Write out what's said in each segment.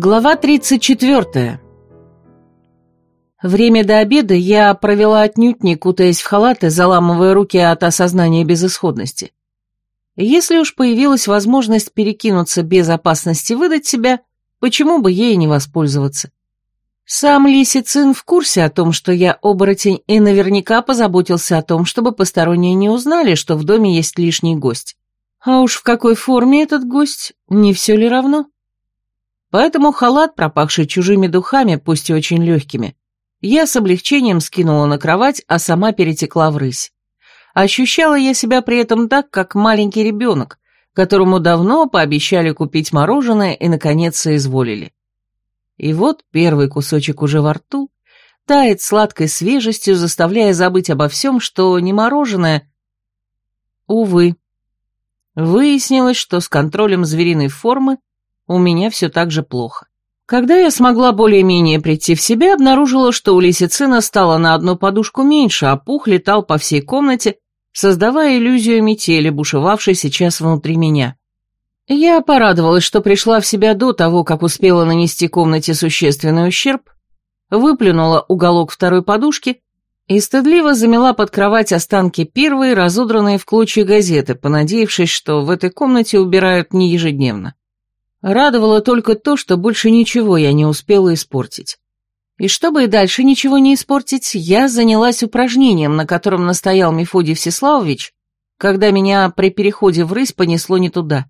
Глава 34. Время до обеда я провела отнюдь не кутаясь в халаты, заламывая руки от осознания безысходности. Если уж появилась возможность перекинуться без опасности выдать себя, почему бы ей не воспользоваться? Сам Лисицин в курсе о том, что я оборотень, и наверняка позаботился о том, чтобы посторонние не узнали, что в доме есть лишний гость. А уж в какой форме этот гость, не все ли равно? Поэтому халат, пропахший чужими духами, пусть и очень легкими, я с облегчением скинула на кровать, а сама перетекла в рысь. Ощущала я себя при этом так, как маленький ребенок, которому давно пообещали купить мороженое и, наконец, соизволили. И вот первый кусочек уже во рту, тает сладкой свежестью, заставляя забыть обо всем, что не мороженое. Увы. Выяснилось, что с контролем звериной формы у меня все так же плохо. Когда я смогла более-менее прийти в себя, обнаружила, что у лисицина стало на одну подушку меньше, а пух летал по всей комнате, создавая иллюзию метели, бушевавшей сейчас внутри меня. Я порадовалась, что пришла в себя до того, как успела нанести комнате существенный ущерб, выплюнула уголок второй подушки и стыдливо замела под кровать останки первой, разодранные в клочья газеты, понадеявшись, что в этой комнате убирают не ежедневно. Радовало только то, что больше ничего я не успела испортить. И чтобы и дальше ничего не испортить, я занялась упражнением, на котором настоял Мефодий Всеславович, когда меня при переходе в рысь понесло не туда.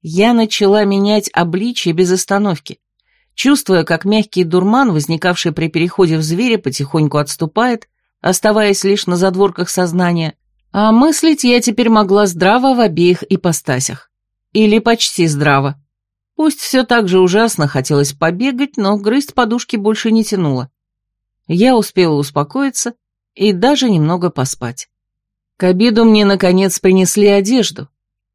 Я начала менять обличье без остановки, чувствуя, как мягкий дурман, возникавший при переходе в зверя, потихоньку отступает, оставаясь лишь на задворках сознания, а мыслить я теперь могла здраво в обеих ипостасях. Или почти здраво. Пусть все так же ужасно хотелось побегать, но грызть подушки больше не тянуло. Я успела успокоиться и даже немного поспать. К обеду мне, наконец, принесли одежду.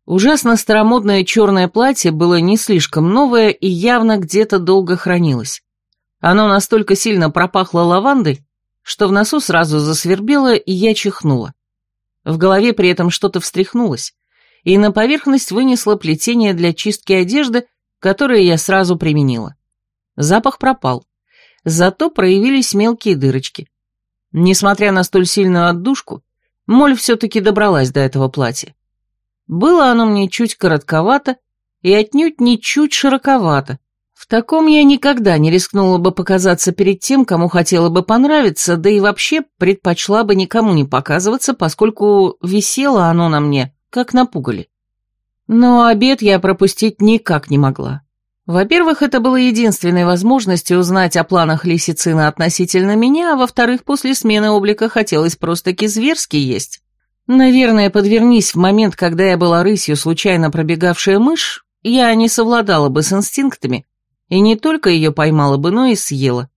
Ужасно старомодное черное платье было не слишком новое и явно где-то долго хранилось. Оно настолько сильно пропахло лавандой, что в носу сразу засвербело, и я чихнула. В голове при этом что-то встряхнулось, и на поверхность вынесло плетение для чистки одежды, которые я сразу применила. Запах пропал. Зато проявились мелкие дырочки. Несмотря на столь сильную отдушку, Моль все-таки добралась до этого платья. Было оно мне чуть коротковато и отнюдь не чуть широковато. В таком я никогда не рискнула бы показаться перед тем, кому хотела бы понравиться, да и вообще предпочла бы никому не показываться, поскольку висело оно на мне, как на пугале. Но обед я пропустить никак не могла. Во-первых, это было единственной возможностью узнать о планах Лисицина относительно меня, а во-вторых, после смены облика хотелось просто-таки зверски есть. Наверное, подвернись в момент, когда я была рысью, случайно пробегавшая мышь, я не совладала бы с инстинктами, и не только ее поймала бы, но и съела.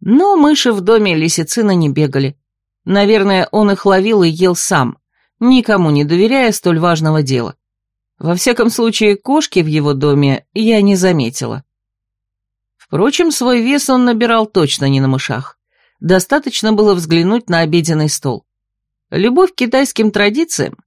Но мыши в доме Лисицина не бегали. Наверное, он их ловил и ел сам, никому не доверяя столь важного дела. Во всяком случае, кошки в его доме я не заметила. Впрочем, свой вес он набирал точно не на мышах. Достаточно было взглянуть на обеденный стол. Любовь к китайским традициям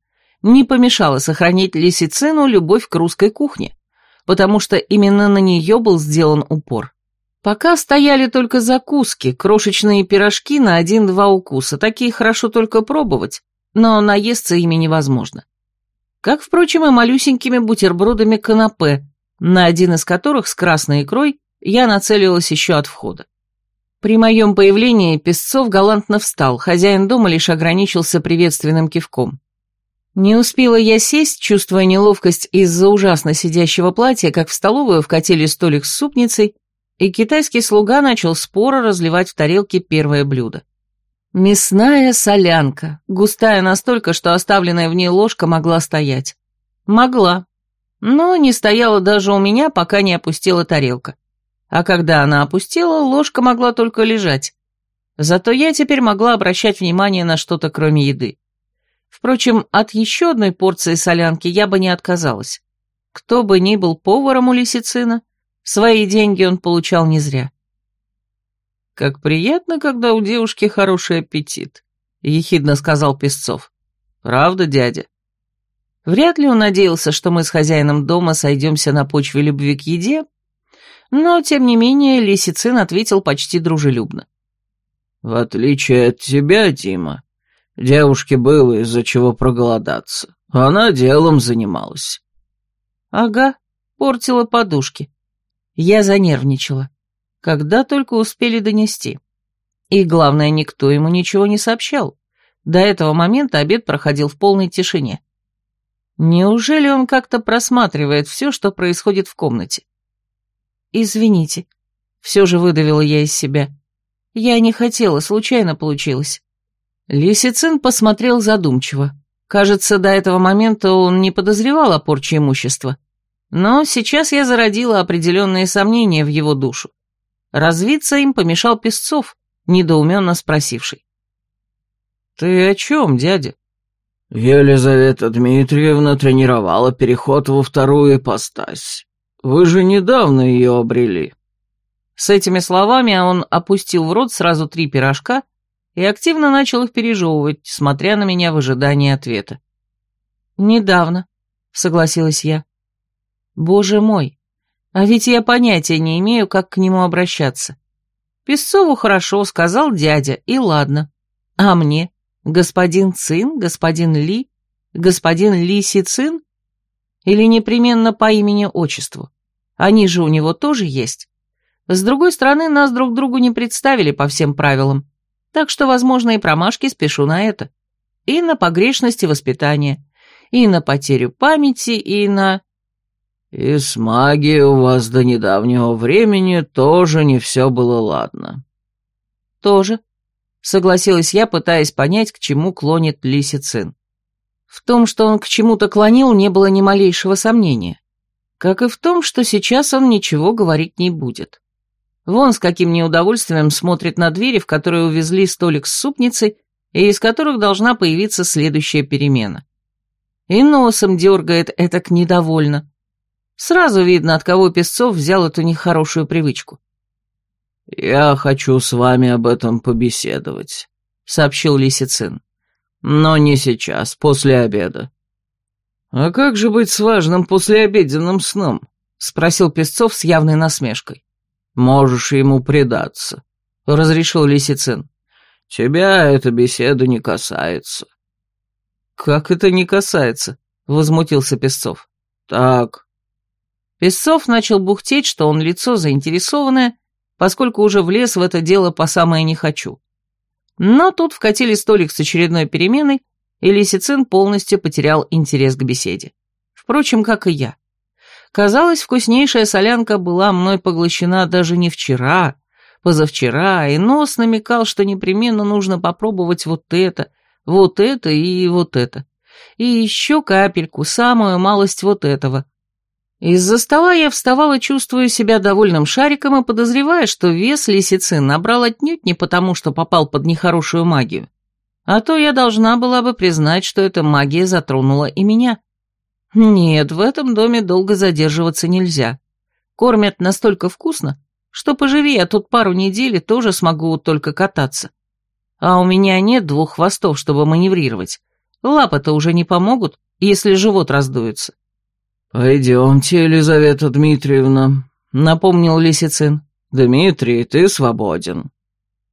не помешала сохранить лисицину любовь к русской кухне, потому что именно на нее был сделан упор. Пока стояли только закуски, крошечные пирожки на один-два укуса, такие хорошо только пробовать, но наесться ими невозможно как, впрочем, и малюсенькими бутербродами канапе, на один из которых с красной икрой я нацелилась еще от входа. При моем появлении Песцов галантно встал, хозяин дома лишь ограничился приветственным кивком. Не успела я сесть, чувствуя неловкость из-за ужасно сидящего платья, как в столовую вкатили столик с супницей, и китайский слуга начал споро разливать в тарелке первое блюдо. Мясная солянка, густая настолько, что оставленная в ней ложка могла стоять. Могла. Но не стояла даже у меня, пока не опустила тарелка. А когда она опустила, ложка могла только лежать. Зато я теперь могла обращать внимание на что-то, кроме еды. Впрочем, от еще одной порции солянки я бы не отказалась. Кто бы ни был поваром у лисицина, свои деньги он получал не зря. «Как приятно, когда у девушки хороший аппетит», — ехидно сказал Песцов. «Правда, дядя?» Вряд ли он надеялся, что мы с хозяином дома сойдемся на почве любви к еде, Но, тем не менее, Лисицин ответил почти дружелюбно. «В отличие от тебя, Дима, девушке было из-за чего проголодаться. Она делом занималась». «Ага, портила подушки. Я занервничала. Когда только успели донести. И главное, никто ему ничего не сообщал. До этого момента обед проходил в полной тишине. Неужели он как-то просматривает все, что происходит в комнате? «Извините», — все же выдавила я из себя. «Я не хотела, случайно получилось». Лисицин посмотрел задумчиво. Кажется, до этого момента он не подозревал о порче имущества. Но сейчас я зародила определенные сомнения в его душу. Развиться им помешал Песцов, недоуменно спросивший. «Ты о чем, дядя?» «Елизавета Дмитриевна тренировала переход во вторую ипостась. Вы же недавно ее обрели». С этими словами он опустил в рот сразу три пирожка и активно начал их пережевывать, смотря на меня в ожидании ответа. «Недавно», — согласилась я. «Боже мой, а ведь я понятия не имею, как к нему обращаться. Песцову хорошо, сказал дядя, и ладно. А мне? Господин Цин, господин Ли, господин Ли Си Цин? Или непременно по имени-отчеству? Они же у него тоже есть. С другой стороны, нас друг другу не представили по всем правилам, так что, возможно, и промашки спешу на это. И на погрешности воспитания, и на потерю памяти, и на... «И с магией у вас до недавнего времени тоже не все было ладно». «Тоже», — согласилась я, пытаясь понять, к чему клонит Лисицин. В том, что он к чему-то клонил, не было ни малейшего сомнения. Как и в том, что сейчас он ничего говорить не будет. Вон с каким неудовольствием смотрит на двери, в которые увезли столик с супницей, и из которых должна появиться следующая перемена. И носом дергает этак недовольно. Сразу видно, от кого Песцов взял эту нехорошую привычку. «Я хочу с вами об этом побеседовать», — сообщил Лисицин. «Но не сейчас, после обеда». «А как же быть с важным послеобеденным сном?» — спросил Песцов с явной насмешкой. «Можешь ему предаться», — разрешил Лисицин. «Тебя эта беседа не касается». «Как это не касается?» — возмутился Песцов. «Так, Песцов начал бухтеть, что он лицо заинтересованное, поскольку уже влез в это дело по самое не хочу. Но тут вкатили столик с очередной переменой, и Лисицин полностью потерял интерес к беседе. Впрочем, как и я. Казалось, вкуснейшая солянка была мной поглощена даже не вчера, позавчера, и нос намекал, что непременно нужно попробовать вот это, вот это и вот это. И еще капельку, самую малость вот этого – из-за стола я вставала, чувствуя себя довольным шариком и подозревая, что вес лисицин набрал отнюдь не потому, что попал под нехорошую магию. А то я должна была бы признать, что эта магия затронула и меня. Нет, в этом доме долго задерживаться нельзя. Кормят настолько вкусно, что поживи я тут пару недель тоже смогу только кататься. А у меня нет двух хвостов, чтобы маневрировать. Лапы-то уже не помогут, если живот раздуется. «Пойдемте, Елизавета Дмитриевна», — напомнил Лисицин. «Дмитрий, ты свободен».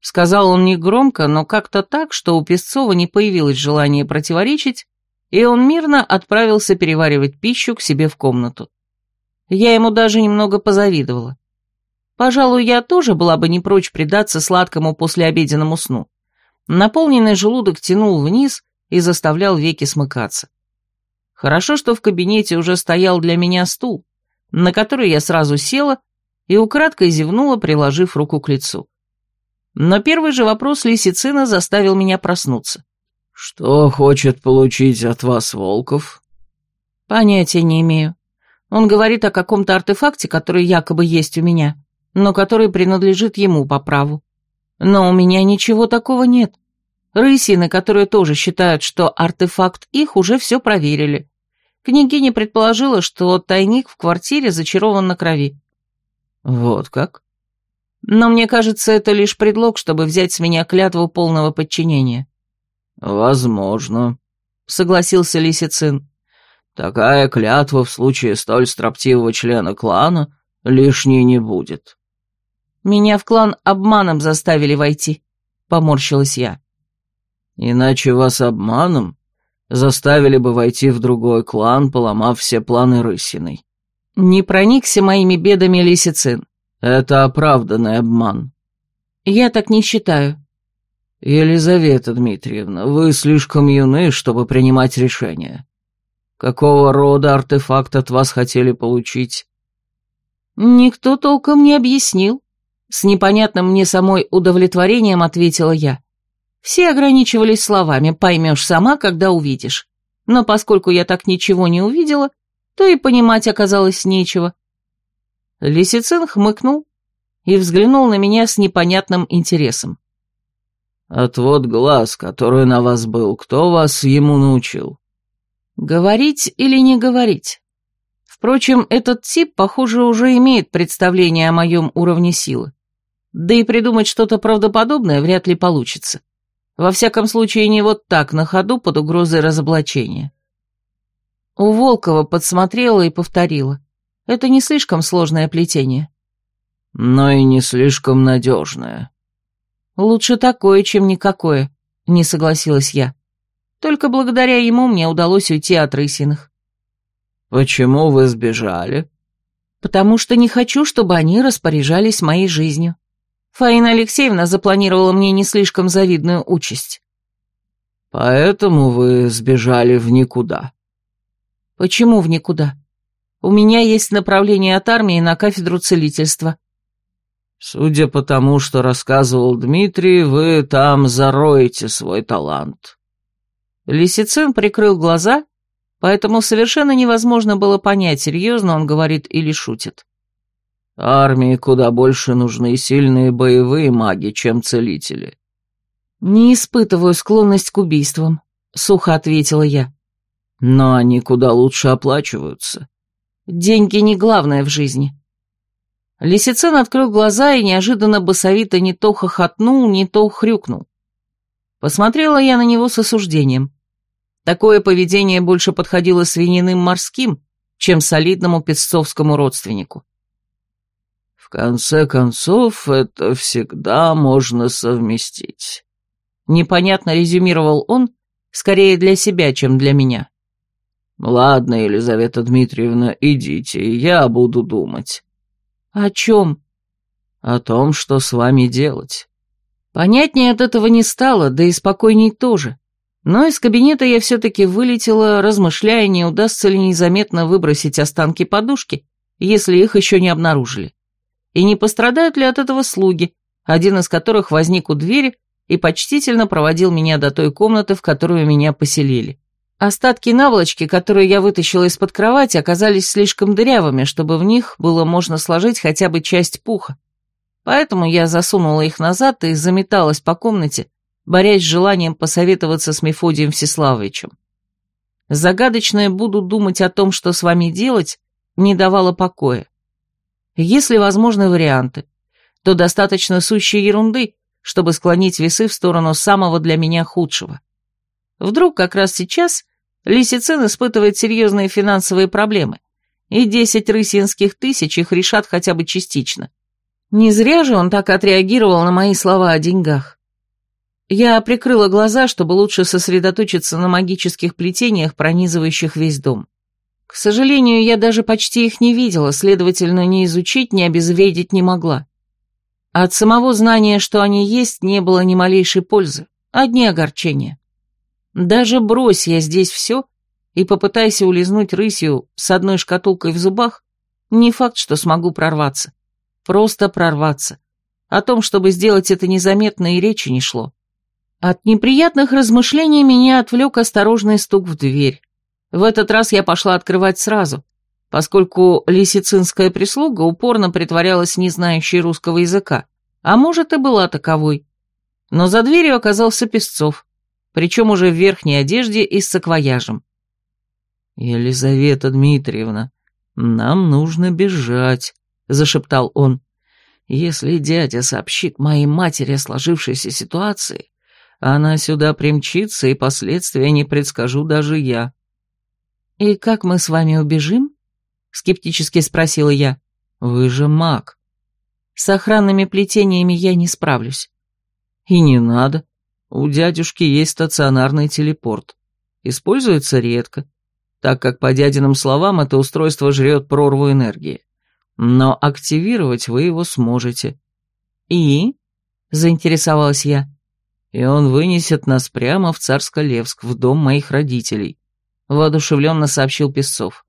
Сказал он негромко, но как-то так, что у Песцова не появилось желания противоречить, и он мирно отправился переваривать пищу к себе в комнату. Я ему даже немного позавидовала. Пожалуй, я тоже была бы не прочь предаться сладкому послеобеденному сну. Наполненный желудок тянул вниз и заставлял веки смыкаться. Хорошо, что в кабинете уже стоял для меня стул, на который я сразу села и украдкой зевнула, приложив руку к лицу. Но первый же вопрос Лисицина заставил меня проснуться. «Что хочет получить от вас Волков?» «Понятия не имею. Он говорит о каком-то артефакте, который якобы есть у меня, но который принадлежит ему по праву. Но у меня ничего такого нет. Рысины, которые тоже считают, что артефакт их, уже все проверили. Княгиня предположила, что тайник в квартире зачарован на крови. Вот как? Но мне кажется, это лишь предлог, чтобы взять с меня клятву полного подчинения. Возможно, согласился Лисицин. Такая клятва в случае столь строптивого члена клана Лишней не будет. Меня в клан обманом заставили войти, поморщилась я. Иначе вас обманом заставили бы войти в другой клан, поломав все планы Рысиной. Не проникся моими бедами Лисицин. Это оправданный обман. Я так не считаю. Елизавета Дмитриевна, вы слишком юны, чтобы принимать решения. Какого рода артефакт от вас хотели получить? Никто толком не объяснил. С непонятным мне самой удовлетворением ответила я. Все ограничивались словами «поймешь сама, когда увидишь». Но поскольку я так ничего не увидела, то и понимать оказалось нечего. Лисицин хмыкнул и взглянул на меня с непонятным интересом. «Отвод глаз, который на вас был, кто вас ему научил?» «Говорить или не говорить?» Впрочем, этот тип, похоже, уже имеет представление о моем уровне силы. Да и придумать что-то правдоподобное вряд ли получится. Во всяком случае, не вот так, на ходу, под угрозой разоблачения. У Волкова подсмотрела и повторила. Это не слишком сложное плетение. Но и не слишком надежное. Лучше такое, чем никакое, не согласилась я. Только благодаря ему мне удалось уйти от рысиных. Почему вы сбежали? Потому что не хочу, чтобы они распоряжались моей жизнью. Фаина Алексеевна запланировала мне не слишком завидную участь. Поэтому вы сбежали в никуда. Почему в никуда? У меня есть направление от армии на кафедру целительства. Судя по тому, что рассказывал Дмитрий, вы там зароете свой талант. Лисицин прикрыл глаза, поэтому совершенно невозможно было понять, серьезно он говорит или шутит. Армии куда больше нужны сильные боевые маги, чем целители. Не испытываю склонность к убийствам, сухо ответила я. Но они куда лучше оплачиваются. Деньги не главное в жизни. Лисицин открыл глаза и неожиданно басовито не то хохотнул, не то хрюкнул. Посмотрела я на него с осуждением. Такое поведение больше подходило свининым морским, чем солидному песцовскому родственнику конце концов, это всегда можно совместить. Непонятно резюмировал он, скорее для себя, чем для меня. Ладно, Елизавета Дмитриевна, идите, я буду думать. О чем? О том, что с вами делать. Понятнее от этого не стало, да и спокойней тоже. Но из кабинета я все-таки вылетела, размышляя, не удастся ли незаметно выбросить останки подушки, если их еще не обнаружили и не пострадают ли от этого слуги, один из которых возник у двери и почтительно проводил меня до той комнаты, в которую меня поселили. Остатки наволочки, которые я вытащила из-под кровати, оказались слишком дырявыми, чтобы в них было можно сложить хотя бы часть пуха. Поэтому я засунула их назад и заметалась по комнате, борясь с желанием посоветоваться с Мефодием Всеславовичем. Загадочное «буду думать о том, что с вами делать» не давало покоя. Если возможны варианты, то достаточно сущей ерунды, чтобы склонить весы в сторону самого для меня худшего. Вдруг как раз сейчас Лисицин испытывает серьезные финансовые проблемы, и десять рысинских тысяч их решат хотя бы частично. Не зря же он так отреагировал на мои слова о деньгах. Я прикрыла глаза, чтобы лучше сосредоточиться на магических плетениях, пронизывающих весь дом. К сожалению, я даже почти их не видела, следовательно, ни изучить, ни обезвредить не могла. От самого знания, что они есть, не было ни малейшей пользы, одни огорчения. Даже брось я здесь все и попытайся улизнуть рысью с одной шкатулкой в зубах, не факт, что смогу прорваться. Просто прорваться. О том, чтобы сделать это незаметно, и речи не шло. От неприятных размышлений меня отвлек осторожный стук в дверь. В этот раз я пошла открывать сразу, поскольку лисицинская прислуга упорно притворялась не знающей русского языка, а может и была таковой. Но за дверью оказался Песцов, причем уже в верхней одежде и с саквояжем. «Елизавета Дмитриевна, нам нужно бежать», — зашептал он. «Если дядя сообщит моей матери о сложившейся ситуации, она сюда примчится, и последствия не предскажу даже я». «И как мы с вами убежим?» — скептически спросила я. Вы же маг. С охранными плетениями я не справлюсь. И не надо. У дядюшки есть стационарный телепорт. Используется редко, так как, по дядиным словам, это устройство жрет прорву энергии. Но активировать вы его сможете. И? Заинтересовалась я. И он вынесет нас прямо в Царско-Левск, в дом моих родителей. Воодушевленно сообщил Песцов.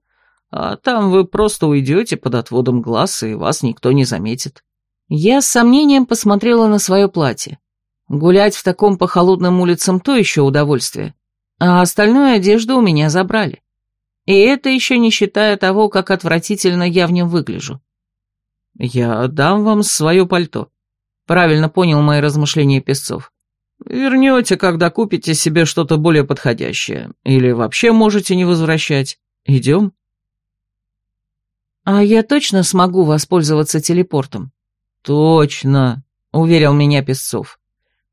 А там вы просто уйдете под отводом глаз, и вас никто не заметит. Я с сомнением посмотрела на свое платье. Гулять в таком по холодным улицам то еще удовольствие, а остальную одежду у меня забрали. И это еще не считая того, как отвратительно я в нем выгляжу. «Я дам вам свое пальто», — правильно понял мои размышления Песцов. «Вернете, когда купите себе что-то более подходящее, или вообще можете не возвращать. Идем?» «А я точно смогу воспользоваться телепортом?» «Точно», — уверил меня Песцов.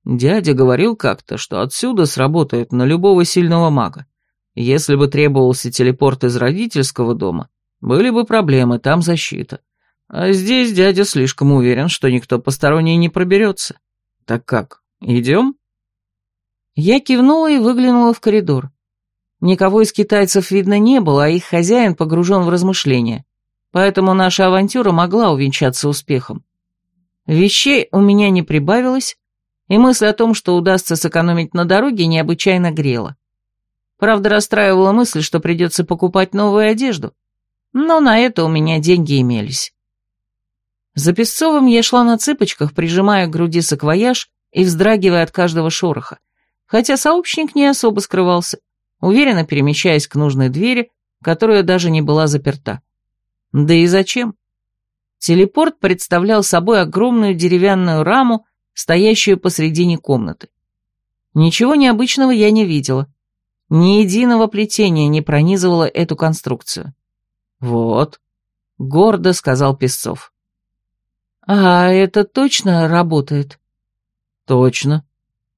Дядя говорил как-то, что отсюда сработает на любого сильного мага. Если бы требовался телепорт из родительского дома, были бы проблемы, там защита. А здесь дядя слишком уверен, что никто посторонний не проберется. Так как, идем? Я кивнула и выглянула в коридор. Никого из китайцев видно не было, а их хозяин погружен в размышления. Поэтому наша авантюра могла увенчаться успехом. Вещей у меня не прибавилось, и мысль о том, что удастся сэкономить на дороге, необычайно грела. Правда, расстраивала мысль, что придется покупать новую одежду, но на это у меня деньги имелись. За Песцовым я шла на цыпочках, прижимая к груди саквояж и вздрагивая от каждого шороха, хотя сообщник не особо скрывался, уверенно перемещаясь к нужной двери, которая даже не была заперта. Да и зачем? Телепорт представлял собой огромную деревянную раму, стоящую посредине комнаты. Ничего необычного я не видела. Ни единого плетения не пронизывало эту конструкцию. «Вот», — гордо сказал Песцов. «А это точно работает?» «Точно.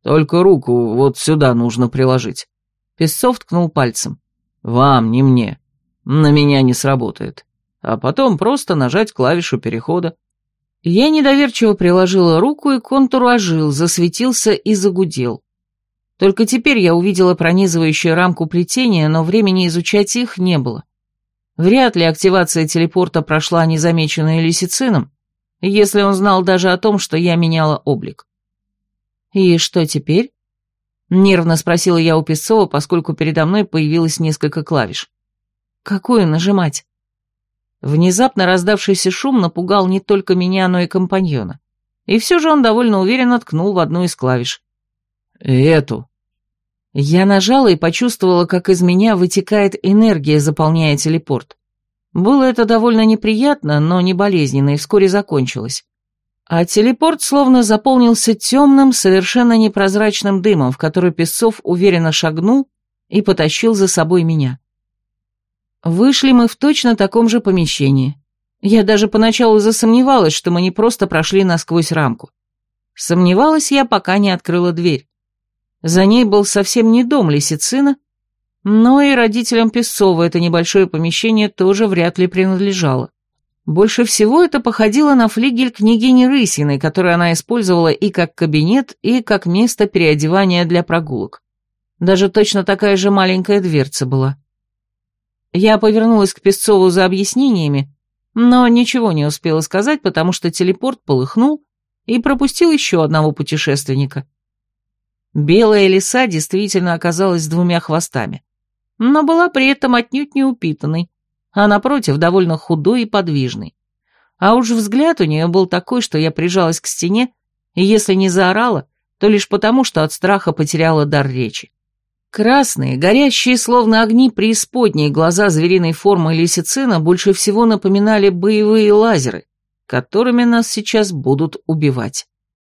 Только руку вот сюда нужно приложить». Песцов ткнул пальцем. «Вам, не мне. На меня не сработает. А потом просто нажать клавишу перехода. Я недоверчиво приложила руку, и контур ожил, засветился и загудел. Только теперь я увидела пронизывающую рамку плетения, но времени изучать их не было. Вряд ли активация телепорта прошла незамеченной лисицином, если он знал даже о том, что я меняла облик. «И что теперь?» — нервно спросила я у Песцова, поскольку передо мной появилось несколько клавиш. «Какую нажимать?» Внезапно раздавшийся шум напугал не только меня, но и компаньона. И все же он довольно уверенно ткнул в одну из клавиш. «Эту». Я нажала и почувствовала, как из меня вытекает энергия, заполняя телепорт. Было это довольно неприятно, но не болезненно, и вскоре закончилось. А телепорт словно заполнился темным, совершенно непрозрачным дымом, в который Песцов уверенно шагнул и потащил за собой меня. Вышли мы в точно таком же помещении. Я даже поначалу засомневалась, что мы не просто прошли насквозь рамку. Сомневалась я, пока не открыла дверь. За ней был совсем не дом Лисицина, но и родителям Песцова это небольшое помещение тоже вряд ли принадлежало. Больше всего это походило на флигель княгини Рысиной, который она использовала и как кабинет, и как место переодевания для прогулок. Даже точно такая же маленькая дверца была. Я повернулась к Песцову за объяснениями, но ничего не успела сказать, потому что телепорт полыхнул и пропустил еще одного путешественника. Белая лиса действительно оказалась с двумя хвостами, но была при этом отнюдь не упитанной, а напротив довольно худой и подвижной. А уж взгляд у нее был такой, что я прижалась к стене, и если не заорала, то лишь потому, что от страха потеряла дар речи. Красные, горящие словно огни преисподней глаза звериной формы лисицина больше всего напоминали боевые лазеры, которыми нас сейчас будут убивать.